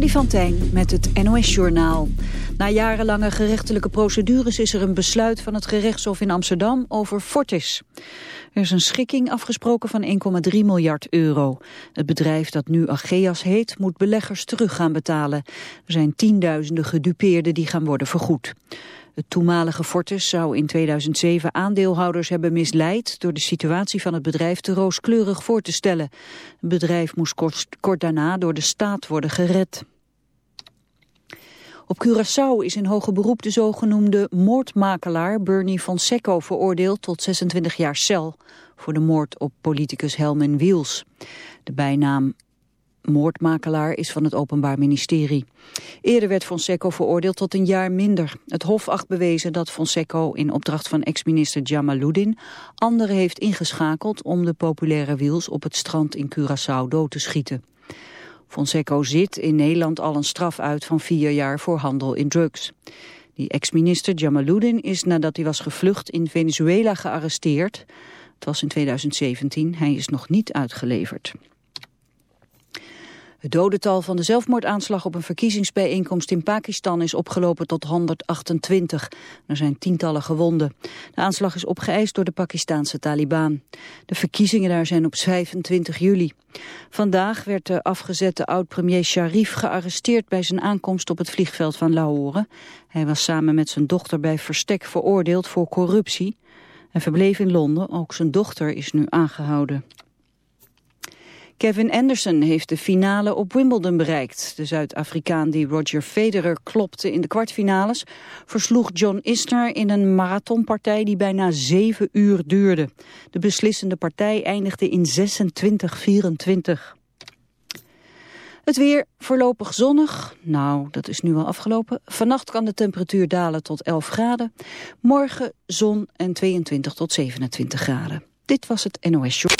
Freddy van Tijn met het NOS-journaal. Na jarenlange gerechtelijke procedures is er een besluit van het gerechtshof in Amsterdam over Fortis. Er is een schikking afgesproken van 1,3 miljard euro. Het bedrijf dat nu Ageas heet moet beleggers terug gaan betalen. Er zijn tienduizenden gedupeerden die gaan worden vergoed. Het toenmalige Fortis zou in 2007 aandeelhouders hebben misleid door de situatie van het bedrijf te rooskleurig voor te stellen. Het bedrijf moest kort, daarna door de staat worden gered. Op Curaçao is in hoger beroep de zogenoemde moordmakelaar Bernie Fonseco veroordeeld tot 26 jaar cel voor de moord op politicus Helmen Wiels. De bijnaam moordmakelaar is van het Openbaar Ministerie. Eerder werd Fonseco veroordeeld tot een jaar minder. Het Hof acht bewezen dat Fonseco in opdracht van ex-minister Jamaluddin anderen heeft ingeschakeld om de populaire wiels op het strand in Curaçao dood te schieten. Fonseco zit in Nederland al een straf uit van vier jaar voor handel in drugs. Die ex-minister Jamaluddin is nadat hij was gevlucht in Venezuela gearresteerd. Het was in 2017, hij is nog niet uitgeleverd. Het dodental van de zelfmoordaanslag op een verkiezingsbijeenkomst in Pakistan is opgelopen tot 128. Er zijn tientallen gewonden. De aanslag is opgeëist door de Pakistanse Taliban. De verkiezingen daar zijn op 25 juli. Vandaag werd de afgezette oud-premier Sharif gearresteerd bij zijn aankomst op het vliegveld van Lahore. Hij was samen met zijn dochter bij verstek veroordeeld voor corruptie en verbleef in Londen. Ook zijn dochter is nu aangehouden. Kevin Anderson heeft de finale op Wimbledon bereikt. De Zuid-Afrikaan die Roger Federer klopte in de kwartfinales... versloeg John Isner in een marathonpartij die bijna zeven uur duurde. De beslissende partij eindigde in 26-24. Het weer voorlopig zonnig. Nou, dat is nu al afgelopen. Vannacht kan de temperatuur dalen tot 11 graden. Morgen zon en 22 tot 27 graden. Dit was het NOS Show.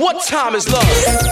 What time is love?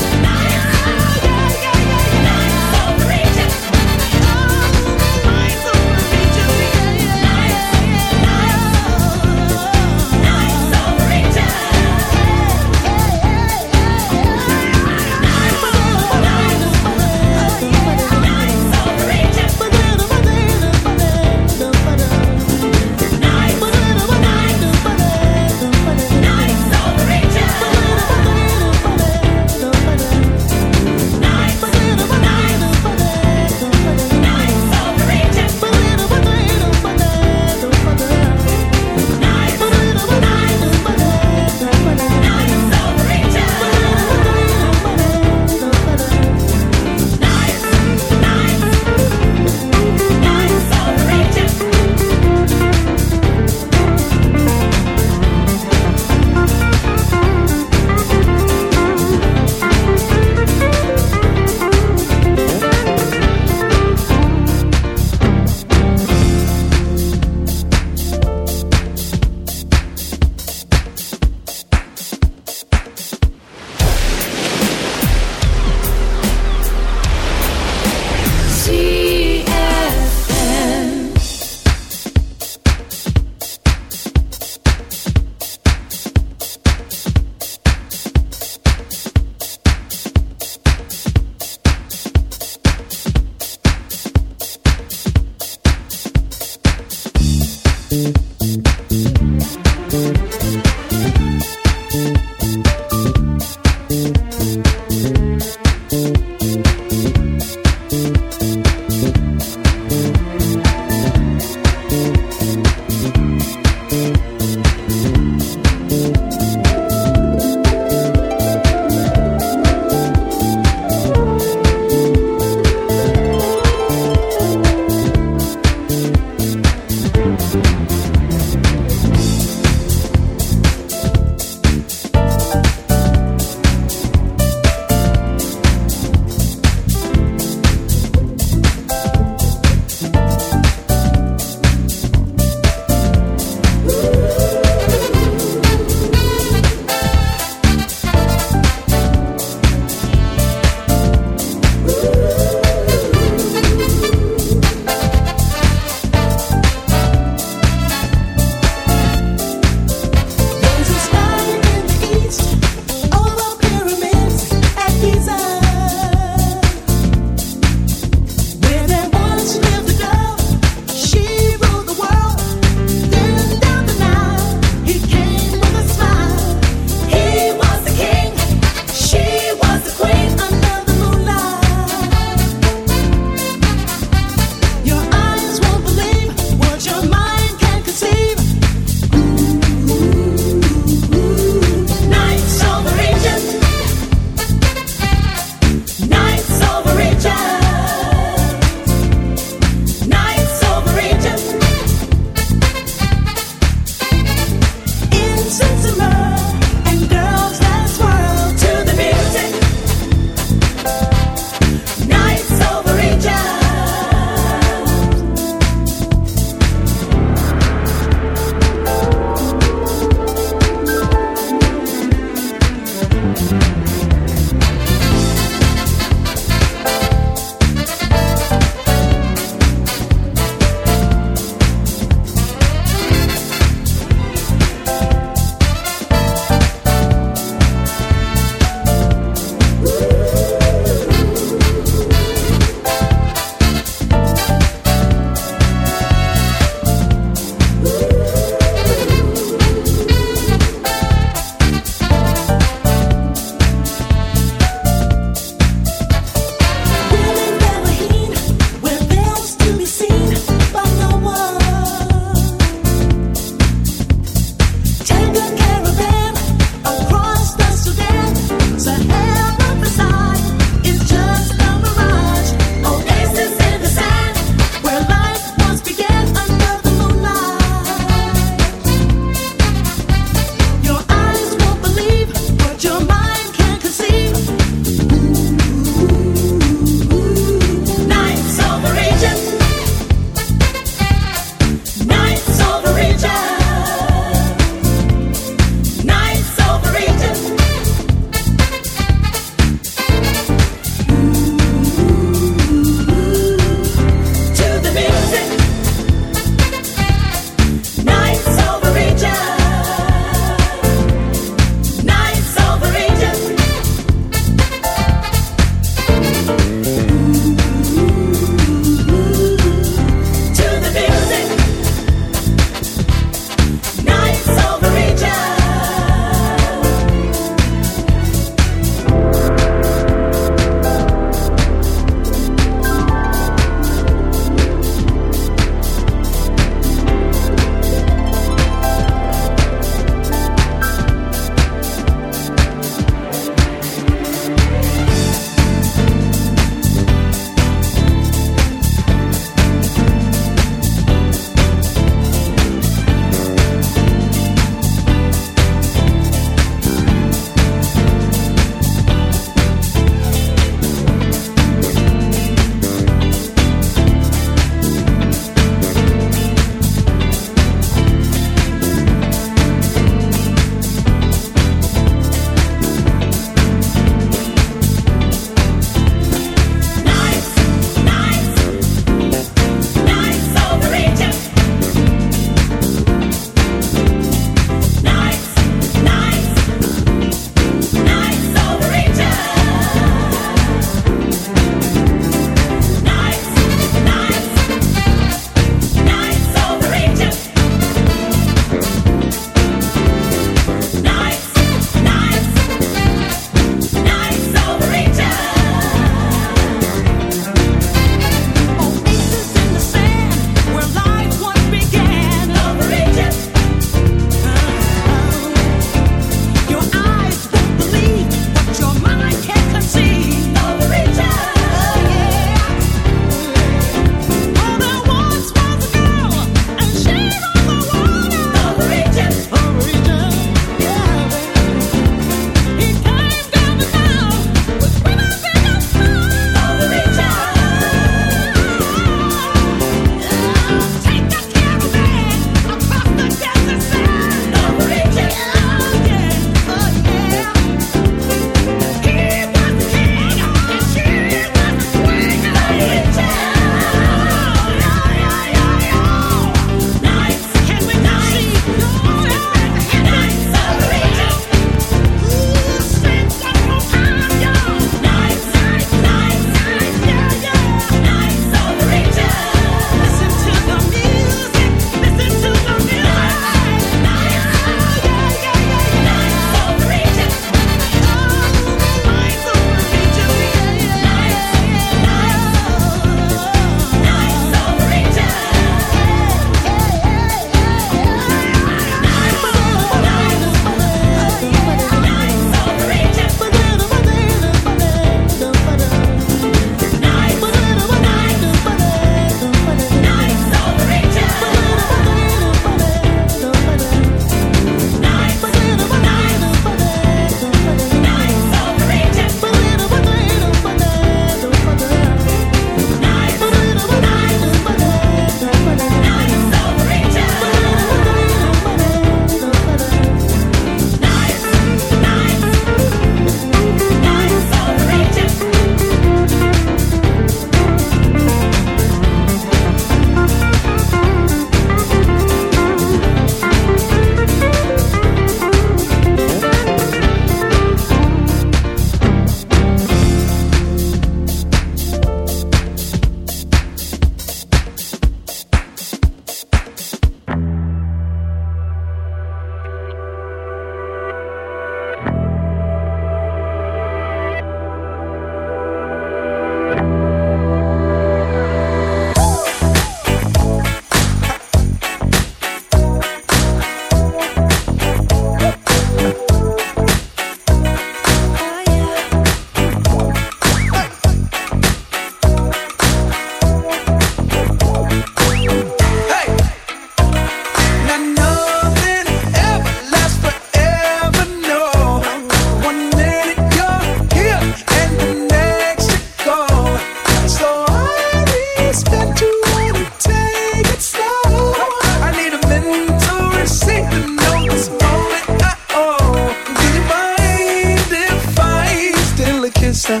Her.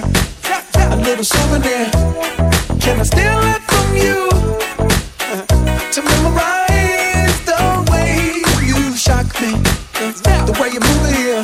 A little souvenir. Can I steal it from you? To memorize the way you shock me. The way you move here.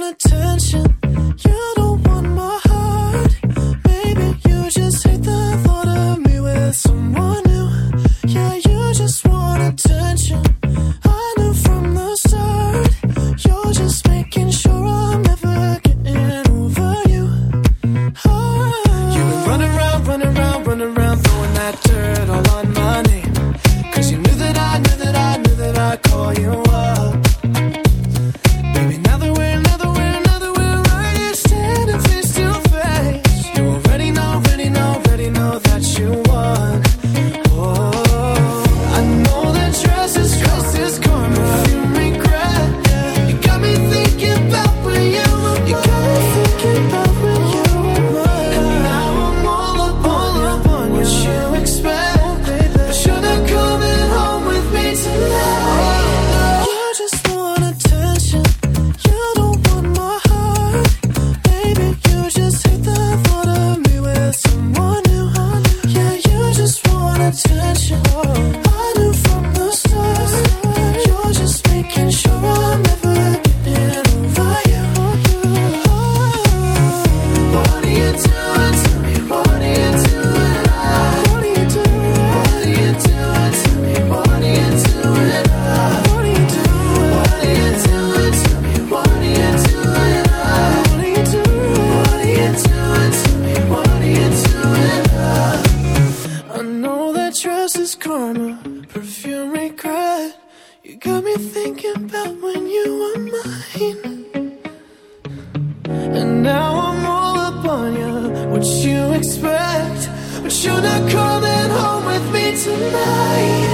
want attention. tonight.